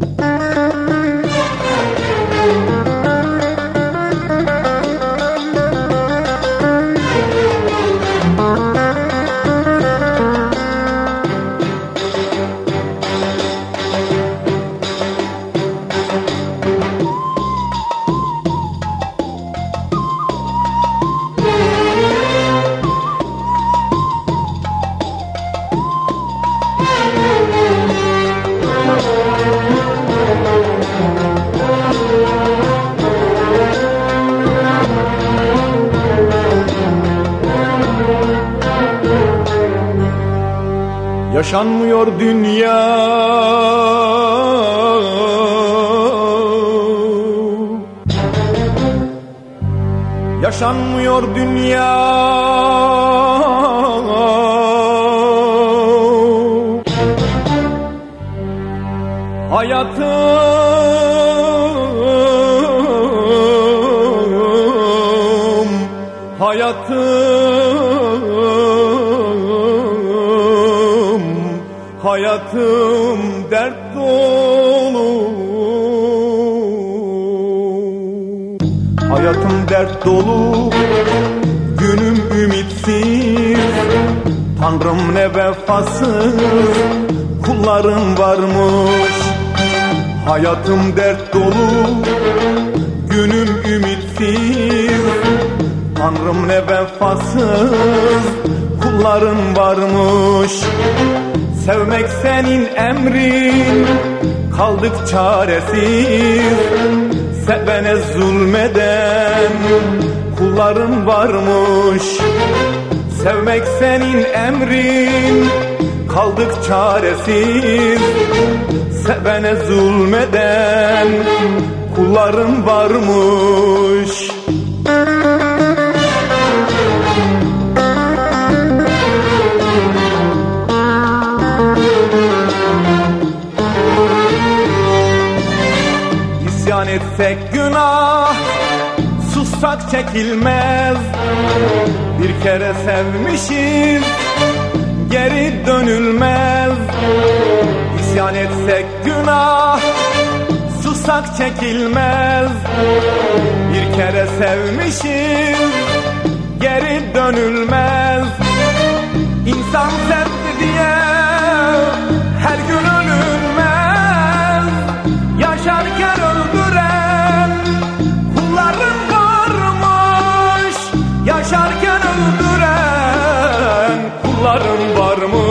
嗯。Yaşanmıyor dünya. Yaşanmıyor dünya. Hayatım Hayatım Hayatım dert dolu. Hayatım dert dolu Günüm ümitsiz. Tanrım ne vefasız Kullarım varmış. Hayatım dert dolu Günüm ümitsiz. Tanrım ne vefasız Kullarım varmış Sevmek senin emrin. Kaldık çaresiz. Sevene zulmeden Kullarım varmış. Sevmek senin emrin. Kaldık çaresiz. Sevene zulmeden Kullarım varmış. İsyan etsek günah. Sussak çekilmez. Bir kere sevmişiz Geri dönülmez. İsyan etsek günah Sussak çekilmez. Bir kere sevmişiz Geri dönülmez Kulların varmış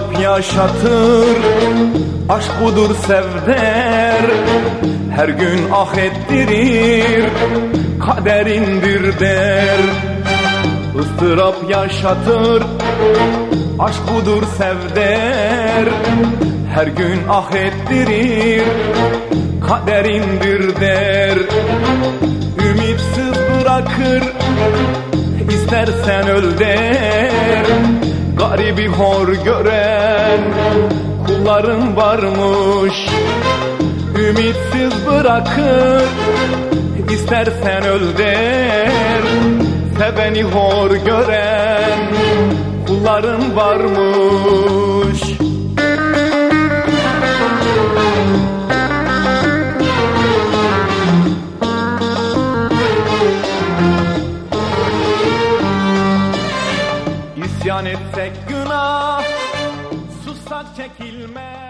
ıstırap yaşatır Aşk budur sevder. Her gün ah ettirir Kaderindir der. Istırap yaşatır Aşk budur sevder. Her gün ah ettirir Kaderindir der. Ümitsiz bırakır İstersen öl der Garibi hor gören kulların varmış. Ümitsiz bırakır istersen öl der. Seveni hor gören kulların varmış etsek günah Sussak çekilmez